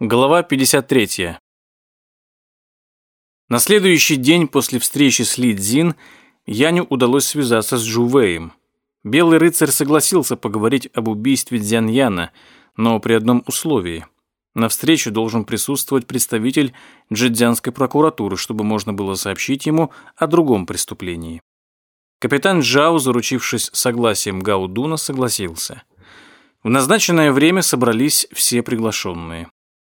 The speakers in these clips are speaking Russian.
Глава 53. На следующий день после встречи с Ли Цзин Яню удалось связаться с Джу Вэем. Белый рыцарь согласился поговорить об убийстве Дзян Яна, но при одном условии. На встречу должен присутствовать представитель джидзянской прокуратуры, чтобы можно было сообщить ему о другом преступлении. Капитан Джао, заручившись согласием Гаудуна, согласился. В назначенное время собрались все приглашенные.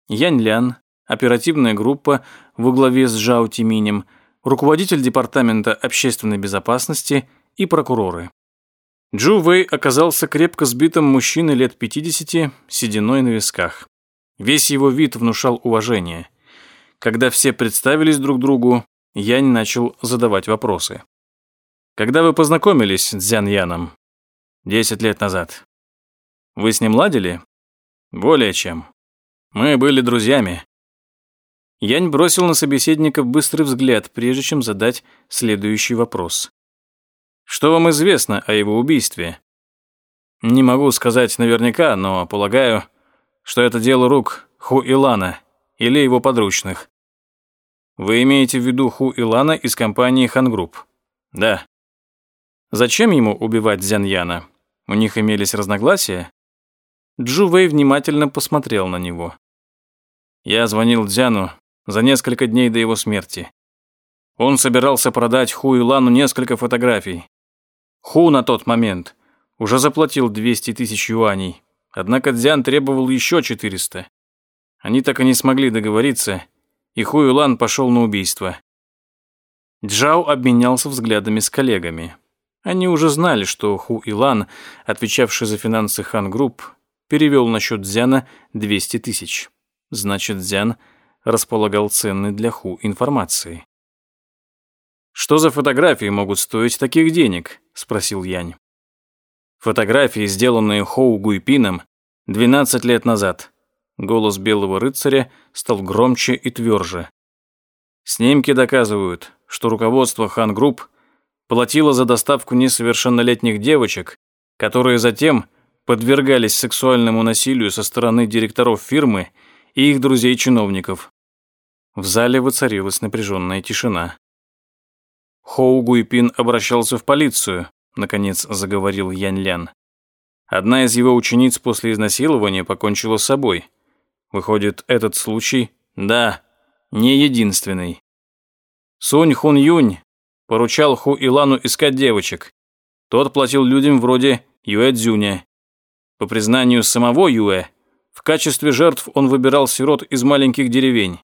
Янь Лян, оперативная группа во главе с Жао Тиминем, руководитель департамента общественной безопасности и прокуроры. Джу Вэй оказался крепко сбитым мужчиной лет 50, сединой на висках. Весь его вид внушал уважение. Когда все представились друг другу, Янь начал задавать вопросы. «Когда вы познакомились с Дзян Яном?» «Десять лет назад». «Вы с ним ладили?» «Более чем. Мы были друзьями. Янь бросил на собеседника быстрый взгляд, прежде чем задать следующий вопрос. Что вам известно о его убийстве? Не могу сказать наверняка, но полагаю, что это дело рук Ху Илана или его подручных. Вы имеете в виду Ху Илана из компании Хан Групп? Да. Зачем ему убивать Дзян Яна? У них имелись разногласия? Джу Вэй внимательно посмотрел на него. Я звонил Дзяну за несколько дней до его смерти. Он собирался продать Ху Илану несколько фотографий. Ху на тот момент уже заплатил 200 тысяч юаней, однако Дзян требовал еще 400. Они так и не смогли договориться, и Ху Илан пошел на убийство. Джао обменялся взглядами с коллегами. Они уже знали, что Ху Илан, отвечавший за финансы Хан Групп, перевел на счет Дзяна 200 тысяч. Значит, Дзян располагал ценной для Ху информацией. «Что за фотографии могут стоить таких денег?» – спросил Янь. Фотографии, сделанные Хоу Гуйпином 12 лет назад. Голос белого рыцаря стал громче и тверже. Снимки доказывают, что руководство Хан Групп платило за доставку несовершеннолетних девочек, которые затем подвергались сексуальному насилию со стороны директоров фирмы и их друзей-чиновников. В зале воцарилась напряженная тишина. Хоу Гуйпин обращался в полицию, наконец заговорил Янь Лян. Одна из его учениц после изнасилования покончила с собой. Выходит, этот случай, да, не единственный. Сунь Хун Юнь поручал Ху Илану искать девочек. Тот платил людям вроде Юэ Цзюня. По признанию самого Юэ, в качестве жертв он выбирал сирот из маленьких деревень.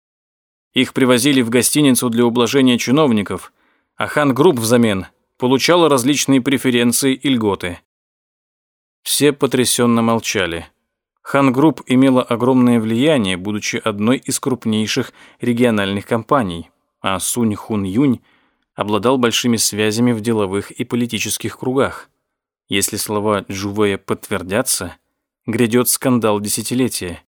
Их привозили в гостиницу для ублажения чиновников, а Хан Групп взамен получала различные преференции и льготы. Все потрясенно молчали. Хан Групп имела огромное влияние, будучи одной из крупнейших региональных компаний, а Сунь Хун Юнь обладал большими связями в деловых и политических кругах. Если слова Джу Вэя подтвердятся – грядет скандал десятилетия.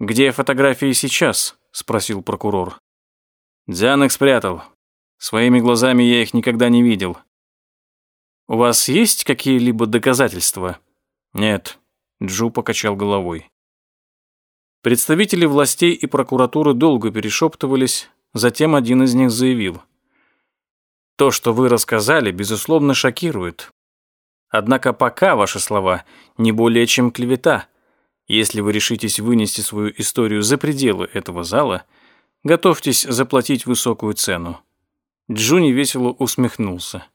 «Где фотографии сейчас?» – спросил прокурор. «Дзян их спрятал. Своими глазами я их никогда не видел». «У вас есть какие-либо доказательства?» «Нет», – Джу покачал головой. Представители властей и прокуратуры долго перешептывались, затем один из них заявил. «То, что вы рассказали, безусловно, шокирует. Однако пока ваши слова не более чем клевета. Если вы решитесь вынести свою историю за пределы этого зала, готовьтесь заплатить высокую цену. Джуни весело усмехнулся.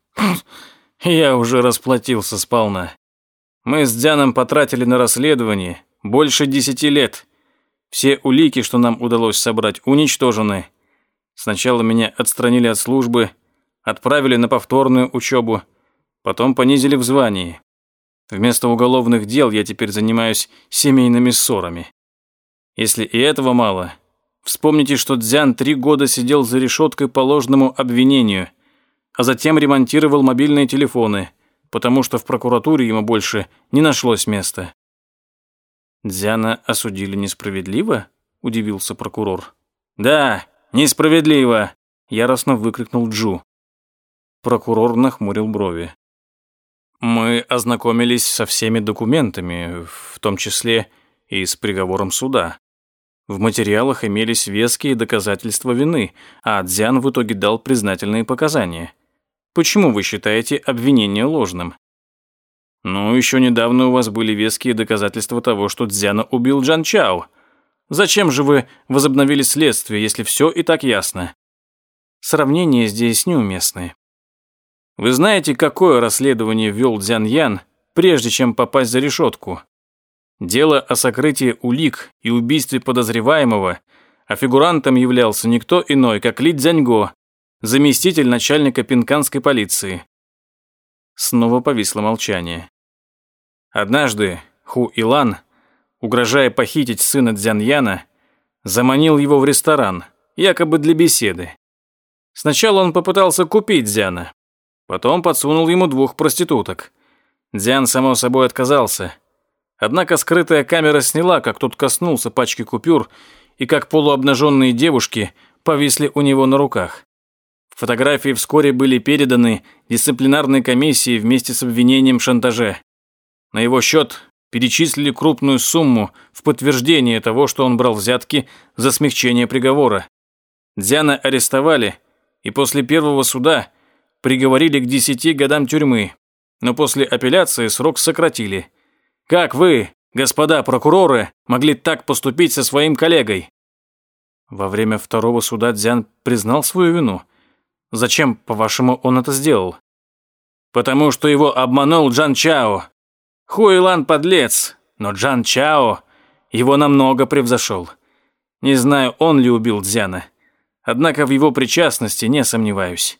«Я уже расплатился сполна. Мы с Дзяном потратили на расследование больше десяти лет. Все улики, что нам удалось собрать, уничтожены. Сначала меня отстранили от службы, отправили на повторную учебу, Потом понизили в звании. Вместо уголовных дел я теперь занимаюсь семейными ссорами. Если и этого мало, вспомните, что Дзян три года сидел за решеткой по ложному обвинению, а затем ремонтировал мобильные телефоны, потому что в прокуратуре ему больше не нашлось места. «Дзяна осудили несправедливо?» – удивился прокурор. «Да, несправедливо!» – яростно выкрикнул Джу. Прокурор нахмурил брови. Мы ознакомились со всеми документами, в том числе и с приговором суда. В материалах имелись веские доказательства вины, а Дзян в итоге дал признательные показания. Почему вы считаете обвинение ложным? Ну, еще недавно у вас были веские доказательства того, что Дзяна убил Джан Чао. Зачем же вы возобновили следствие, если все и так ясно? Сравнения здесь неуместны. Вы знаете, какое расследование вел Дзян Ян, прежде чем попасть за решетку? Дело о сокрытии улик и убийстве подозреваемого, а фигурантом являлся никто иной, как Ли Цзяньго, заместитель начальника пинканской полиции. Снова повисло молчание. Однажды Ху Илан, угрожая похитить сына Дзяньяна, заманил его в ресторан, якобы для беседы. Сначала он попытался купить Дзяна, потом подсунул ему двух проституток. Дзян, само собой, отказался – Однако скрытая камера сняла, как тот коснулся пачки купюр и как полуобнаженные девушки повисли у него на руках. Фотографии вскоре были переданы дисциплинарной комиссии вместе с обвинением в шантаже. На его счет перечислили крупную сумму в подтверждение того, что он брал взятки за смягчение приговора. Дзяна арестовали и после первого суда приговорили к 10 годам тюрьмы, но после апелляции срок сократили – как вы, господа прокуроры, могли так поступить со своим коллегой? Во время второго суда Дзян признал свою вину. Зачем, по-вашему, он это сделал? Потому что его обманул Джан Чао. Хуилан подлец, но Джан Чао его намного превзошел. Не знаю, он ли убил Дзяна. Однако в его причастности не сомневаюсь.